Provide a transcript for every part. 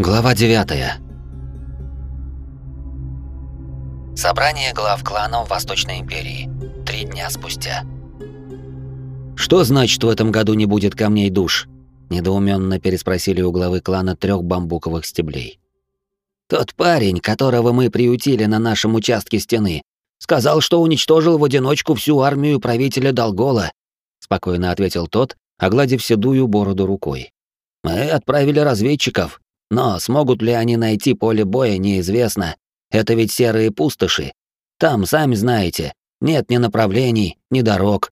Глава 9. Собрание глав кланов Восточной империи. Три дня спустя. Что значит в этом году не будет камней душ? недоуменно переспросили у главы клана трех бамбуковых стеблей. Тот парень, которого мы приютили на нашем участке стены, сказал, что уничтожил в одиночку всю армию правителя Долгола, спокойно ответил тот, огладив седую бороду рукой. Мы отправили разведчиков, но смогут ли они найти поле боя, неизвестно. Это ведь серые пустоши. Там, сами знаете, нет ни направлений, ни дорог.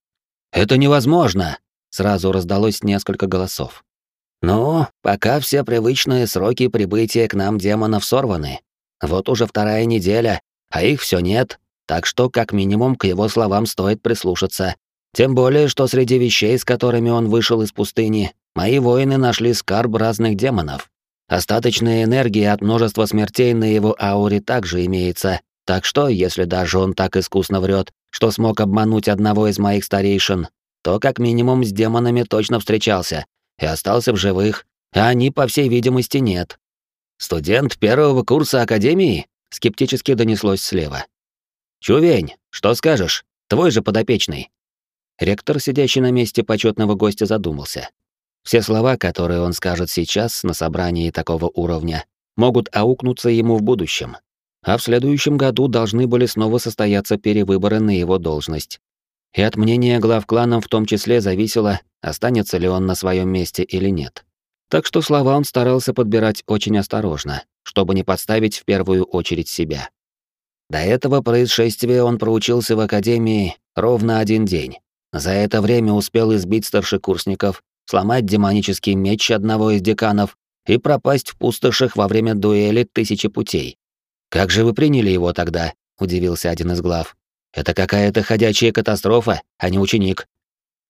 Это невозможно, сразу раздалось несколько голосов. Ну, пока все привычные сроки прибытия к нам демонов сорваны. Вот уже вторая неделя, а их все нет, так что как минимум к его словам стоит прислушаться. Тем более, что среди вещей, с которыми он вышел из пустыни, мои воины нашли скарб разных демонов. Остаточная энергия от множества смертей на его ауре также имеется, так что, если даже он так искусно врет, что смог обмануть одного из моих старейшин, то как минимум с демонами точно встречался и остался в живых, а они, по всей видимости, нет. Студент первого курса Академии? Скептически донеслось слева. Чувень, что скажешь? Твой же подопечный. Ректор, сидящий на месте почетного гостя, задумался. Все слова, которые он скажет сейчас на собрании такого уровня, могут аукнуться ему в будущем. А в следующем году должны были снова состояться перевыборы на его должность. И от мнения глав кланов в том числе зависело, останется ли он на своем месте или нет. Так что слова он старался подбирать очень осторожно, чтобы не подставить в первую очередь себя. До этого происшествия он проучился в академии ровно один день. За это время успел избить старшекурсников, сломать демонический меч одного из деканов и пропасть в пустошах во время дуэли тысячи путей. «Как же вы приняли его тогда?» — удивился один из глав. «Это какая-то ходячая катастрофа, а не ученик».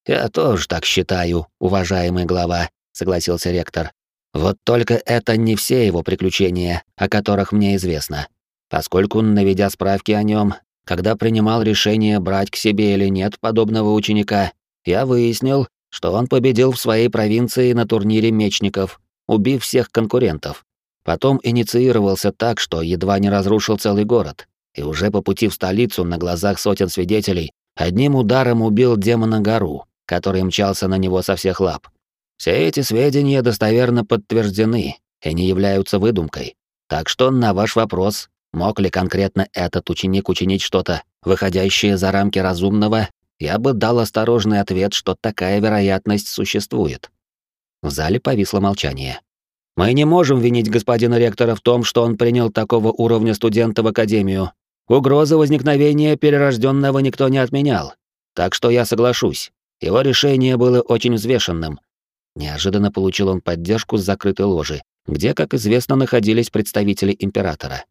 «Я тоже так считаю, уважаемый глава», — согласился ректор. «Вот только это не все его приключения, о которых мне известно. Поскольку, наведя справки о нем, когда принимал решение брать к себе или нет подобного ученика, я выяснил, что он победил в своей провинции на турнире мечников, убив всех конкурентов. Потом инициировался так, что едва не разрушил целый город, и уже по пути в столицу на глазах сотен свидетелей одним ударом убил демона Гару, который мчался на него со всех лап. Все эти сведения достоверно подтверждены и не являются выдумкой. Так что на ваш вопрос, мог ли конкретно этот ученик учинить что-то, выходящее за рамки разумного, я бы дал осторожный ответ, что такая вероятность существует. В зале повисло молчание. Мы не можем винить господина ректора в том, что он принял такого уровня студента в академию. Угрозы возникновения перерожденного никто не отменял. Так что я соглашусь. Его решение было очень взвешенным. Неожиданно получил он поддержку с закрытой ложи, где, как известно, находились представители императора.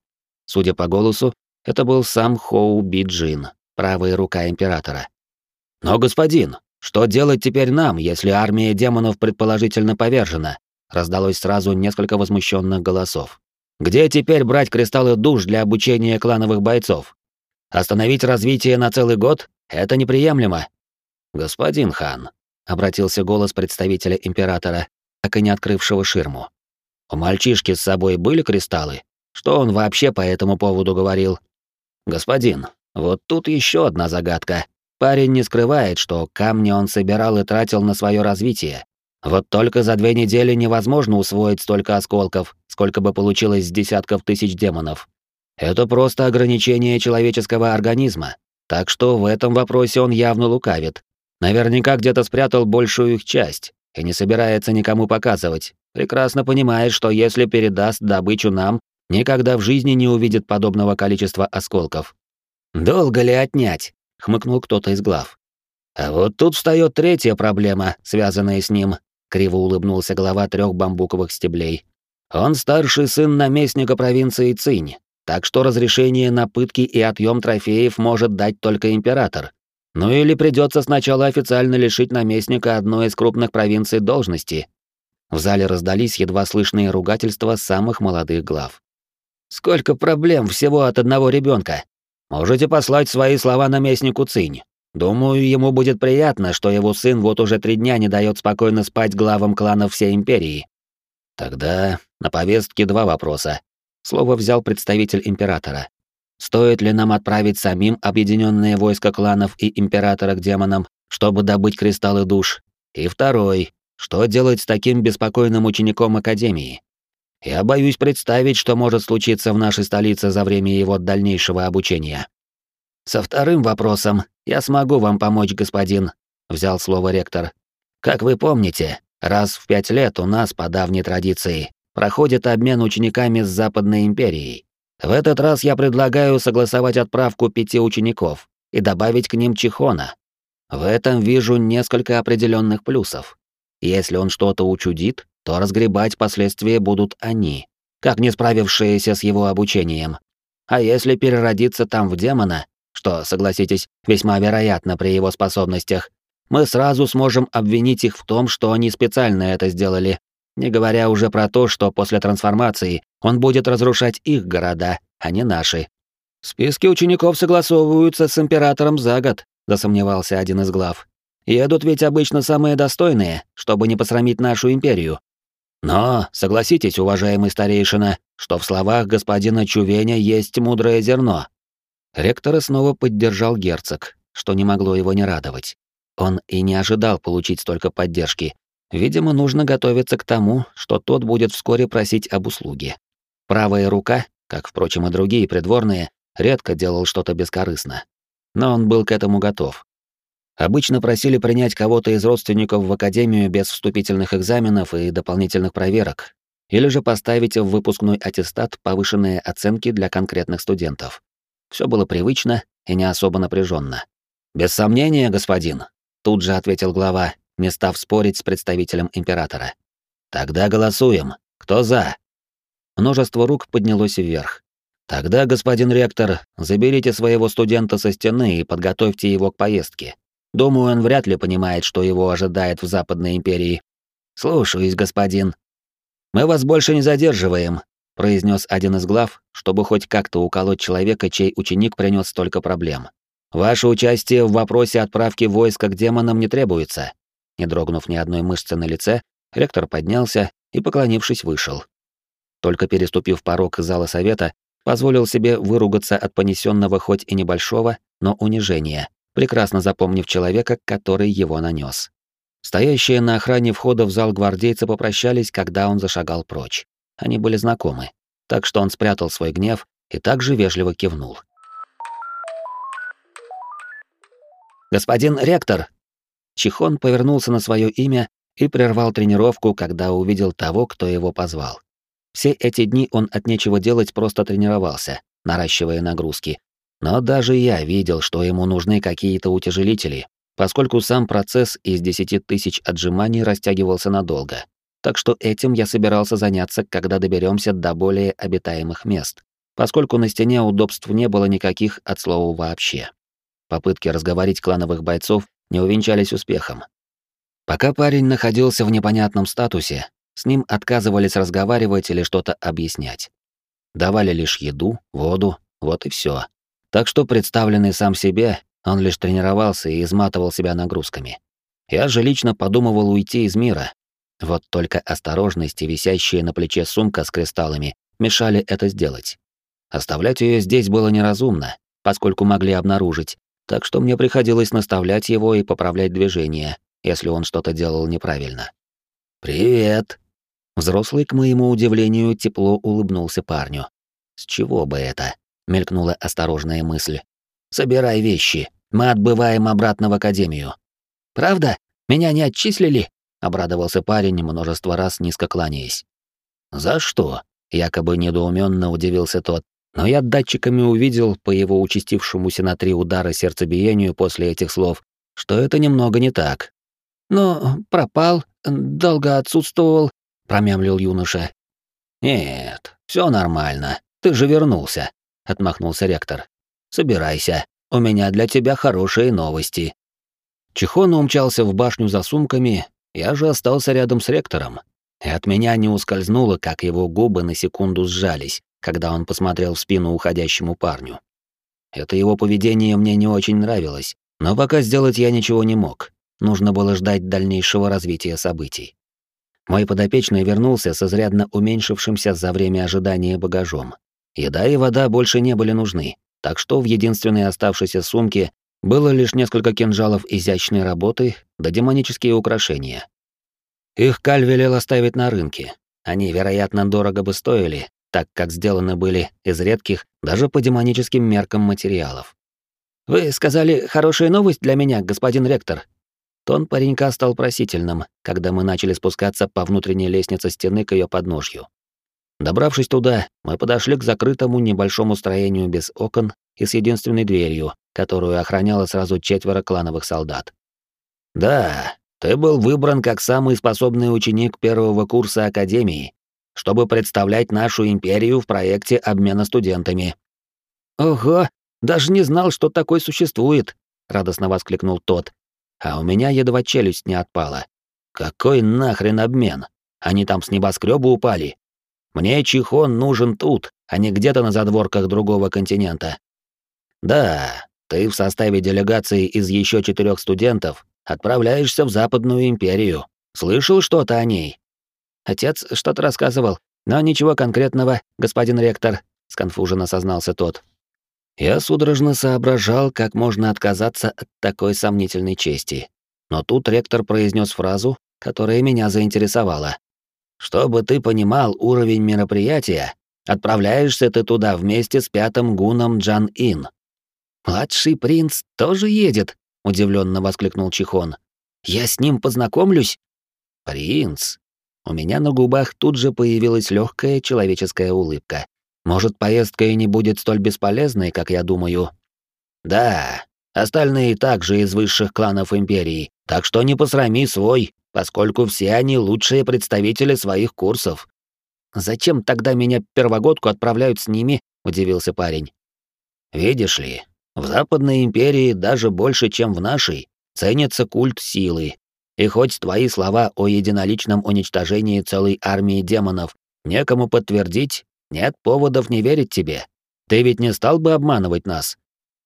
Судя по голосу, это был сам Хоу Би Джин, правая рука императора. Но, господин, что делать теперь нам, если армия демонов предположительно повержена? Раздалось сразу несколько возмущенных голосов. Где теперь брать кристаллы душ для обучения клановых бойцов? Остановить развитие на целый год — это неприемлемо. Господин хан, обратился голос представителя императора, так и не открывшего ширму. У мальчишки с собой были кристаллы? Что он вообще по этому поводу говорил? Господин, вот тут еще одна загадка. Парень не скрывает, что камни он собирал и тратил на свое развитие. Вот только за две недели невозможно усвоить столько осколков, сколько бы получилось с десятков тысяч демонов. Это просто ограничение человеческого организма. Так что в этом вопросе он явно лукавит. Наверняка где-то спрятал большую их часть и не собирается никому показывать. Прекрасно понимает, что если передаст добычу нам, никогда в жизни не увидит подобного количества осколков. Долго ли отнять? Хмыкнул кто-то из глав. А вот тут встает третья проблема, связанная с ним, криво улыбнулся глава трех бамбуковых стеблей. Он старший сын наместника провинции Цинь, так что разрешение на пытки и отъем трофеев может дать только император. Ну или придется сначала официально лишить наместника одной из крупных провинций должности. В зале раздались едва слышные ругательства самых молодых глав. Сколько проблем всего от одного ребенка. Можете послать свои слова наместнику Цинь. Думаю, ему будет приятно, что его сын вот уже три дня не дает спокойно спать главам кланов всей империи. Тогда на повестке два вопроса. Слово взял представитель императора. Стоит ли нам отправить самим объединенные войска кланов и императора к демонам, чтобы добыть кристаллы душ? И второй. Что делать с таким беспокойным учеником Академии? Я боюсь представить, что может случиться в нашей столице за время его дальнейшего обучения. Со вторым вопросом я смогу вам помочь, господин, взял слово ректор. Как вы помните, раз в пять лет у нас по давней традиции проходит обмен учениками с Западной империей. В этот раз я предлагаю согласовать отправку пяти учеников и добавить к ним Чихона. В этом вижу несколько определенных плюсов. Если он что-то учудит, то разгребать последствия будут они, как не справившиеся с его обучением. А если переродиться там в демона, что, согласитесь, весьма вероятно при его способностях, мы сразу сможем обвинить их в том, что они специально это сделали, не говоря уже про то, что после трансформации он будет разрушать их города, а не наши. Списки учеников согласовываются с императором за год, засомневался один из глав. Едут ведь обычно самые достойные, чтобы не посрамить нашу империю. Но, согласитесь, уважаемый старейшина, что в словах господина Чувеня есть мудрое зерно. Ректора снова поддержал герцог, что не могло его не радовать. Он и не ожидал получить столько поддержки, Видимо, нужно готовиться к тому, что тот будет вскоре просить об услуге. Правая рука, как, впрочем, и другие придворные, редко делал что-то бескорыстно. Но он был к этому готов. Обычно просили принять кого-то из родственников в академию без вступительных экзаменов и дополнительных проверок, или же поставить в выпускной аттестат повышенные оценки для конкретных студентов. Все было привычно и не особо напряженно. «Без сомнения, господин», — тут же ответил глава, не став спорить с представителем императора. «Тогда голосуем. Кто за?» Множество рук поднялось вверх. «Тогда, господин ректор, заберите своего студента со стены и подготовьте его к поездке. Думаю, он вряд ли понимает, что его ожидает в Западной империи. Слушаюсь, господин. Мы вас больше не задерживаем, произнес один из глав, чтобы хоть как-то уколоть человека, чей ученик принес столько проблем. Ваше участие в вопросе отправки войска к демонам не требуется. Не дрогнув ни одной мышцы на лице, ректор поднялся и, поклонившись, вышел. Только переступив порог зала совета, позволил себе выругаться от понесенного хоть и небольшого, но унижения, прекрасно запомнив человека, который его нанес. Стоящие на охране входа в зал гвардейцы попрощались, когда он зашагал прочь. Они были знакомы, так что он спрятал свой гнев и также вежливо кивнул. «Господин ректор!» Чихон повернулся на свое имя и прервал тренировку, когда увидел того, кто его позвал. Все эти дни он от нечего делать просто тренировался, наращивая нагрузки. Но даже я видел, что ему нужны какие-то утяжелители, поскольку сам процесс из 10 тысяч отжиманий растягивался надолго. Так что этим я собирался заняться, когда доберемся до более обитаемых мест, поскольку на стене удобств не было никаких от слова вообще. Попытки разговорить клановых бойцов не увенчались успехом. Пока парень находился в непонятном статусе, с ним отказывались разговаривать или что-то объяснять. Давали лишь еду, воду, вот и все. Так что представленный сам себе, он лишь тренировался и изматывал себя нагрузками. Я же лично подумывал уйти из мира. Вот только осторожность и висящая на плече сумка с кристаллами мешали это сделать. Оставлять ее здесь было неразумно, поскольку могли обнаружить, так что мне приходилось наставлять его и поправлять движения, если он что-то делал неправильно. «Привет!» Взрослый, к моему удивлению, тепло улыбнулся парню. «С чего бы это?» — мелькнула осторожная мысль. «Собирай вещи, мы отбываем обратно в академию». «Правда? Меня не отчислили?» — обрадовался парень, множество раз низко кланяясь. «За что?» — якобы недоуменно удивился тот, но я датчиками увидел по его участившемуся на три удара сердцебиению после этих слов, что это немного не так. «Но пропал, долго отсутствовал», — промямлил юноша. «Нет, все нормально, ты же вернулся», — отмахнулся ректор. «Собирайся, у меня для тебя хорошие новости». Чихон умчался в башню за сумками, я же остался рядом с ректором. И от меня не ускользнуло, как его губы на секунду сжались, когда он посмотрел в спину уходящему парню. Это его поведение мне не очень нравилось, но пока сделать я ничего не мог. Нужно было ждать дальнейшего развития событий. Мой подопечный вернулся с изрядно уменьшившимся за время ожидания багажом. Еда и вода больше не были нужны, так что в единственной оставшейся сумке было лишь несколько кинжалов изящной работы да демонические украшения. Их Каль велел оставить на рынке. Они, вероятно, дорого бы стоили, так как сделаны были из редких, даже по демоническим меркам материалов. «Вы сказали хорошая новость для меня, господин ректор?» Тон паренька стал просительным, когда мы начали спускаться по внутренней лестнице стены к ее подножью. Добравшись туда, мы подошли к закрытому небольшому строению без окон и с единственной дверью, которую охраняло сразу четверо клановых солдат. «Да, ты был выбран как самый способный ученик первого курса Академии, чтобы представлять нашу империю в проекте обмена студентами». «Ого, даже не знал, что такой существует», — радостно воскликнул тот. А у меня едва челюсть не отпала. «Какой нахрен обмен? Они там с небоскреба упали. Мне Чихон нужен тут, а не где-то на задворках другого континента. Да, ты в составе делегации из еще четырех студентов отправляешься в Западную империю. Слышал что-то о ней? Отец что-то рассказывал, но ничего конкретного, господин ректор, сконфуженно сознался тот. Я судорожно соображал, как можно отказаться от такой сомнительной чести. Но тут ректор произнес фразу, которая меня заинтересовала. Чтобы ты понимал уровень мероприятия, отправляешься ты туда вместе с пятым гуном Джан Ин. Младший принц тоже едет, удивленно воскликнул Чихон. Я с ним познакомлюсь. Принц. У меня на губах тут же появилась легкая человеческая улыбка. Может, поездка и не будет столь бесполезной, как я думаю. Да, остальные также из высших кланов империи, так что не посрами свой, поскольку все они лучшие представители своих курсов. Зачем тогда меня первогодку отправляют с ними? удивился парень. Видишь ли, в Западной империи даже больше, чем в нашей, ценится культ силы. И хоть твои слова о единоличном уничтожении целой армии демонов некому подтвердить, нет поводов не верить тебе. Ты ведь не стал бы обманывать нас.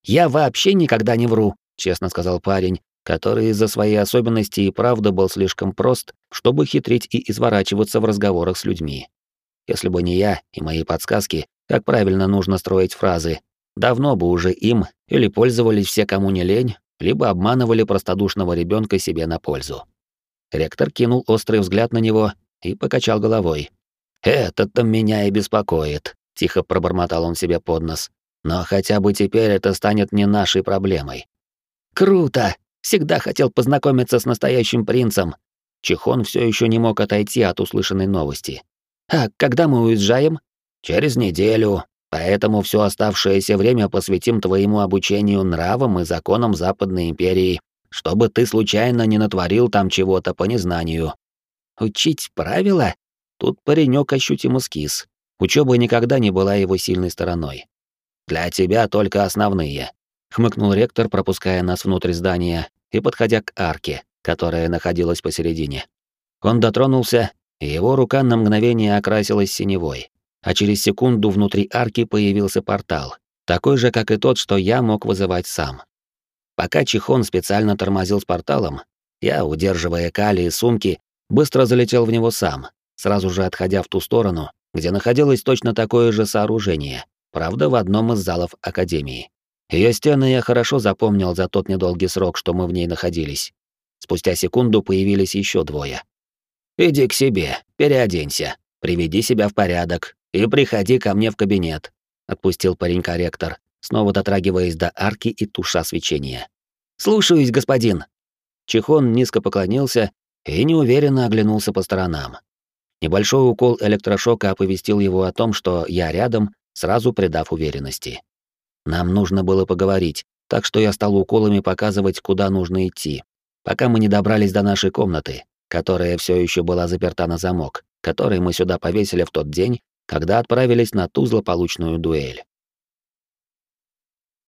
Я вообще никогда не вру, честно сказал парень, который из-за своей особенности и правда был слишком прост, чтобы хитрить и изворачиваться в разговорах с людьми. Если бы не я и мои подсказки, как правильно нужно строить фразы, давно бы уже им или пользовались все, кому не лень, либо обманывали простодушного ребенка себе на пользу. Ректор кинул острый взгляд на него и покачал головой. «Это-то меня и беспокоит», — тихо пробормотал он себе под нос. «Но хотя бы теперь это станет не нашей проблемой». «Круто! Всегда хотел познакомиться с настоящим принцем». Чихон все еще не мог отойти от услышанной новости. «А когда мы уезжаем?» «Через неделю. Поэтому все оставшееся время посвятим твоему обучению нравам и законам Западной империи, чтобы ты случайно не натворил там чего-то по незнанию». «Учить правила?» Тут паренек ощутимо скис. Учеба никогда не была его сильной стороной. «Для тебя только основные», — хмыкнул ректор, пропуская нас внутрь здания и подходя к арке, которая находилась посередине. Он дотронулся, и его рука на мгновение окрасилась синевой а через секунду внутри арки появился портал, такой же, как и тот, что я мог вызывать сам. Пока Чихон специально тормозил с порталом, я, удерживая Кали и сумки, быстро залетел в него сам, сразу же отходя в ту сторону, где находилось точно такое же сооружение, правда, в одном из залов Академии. Ее стены я хорошо запомнил за тот недолгий срок, что мы в ней находились. Спустя секунду появились еще двое. «Иди к себе, переоденься, приведи себя в порядок, и приходи ко мне в кабинет», — отпустил паренька ректор, снова дотрагиваясь до арки и туша свечения. «Слушаюсь, господин». Чихон низко поклонился и неуверенно оглянулся по сторонам. Небольшой укол электрошока оповестил его о том, что я рядом, сразу придав уверенности. Нам нужно было поговорить, так что я стал уколами показывать, куда нужно идти, пока мы не добрались до нашей комнаты, которая все еще была заперта на замок, который мы сюда повесили в тот день, когда отправились на ту злополучную дуэль.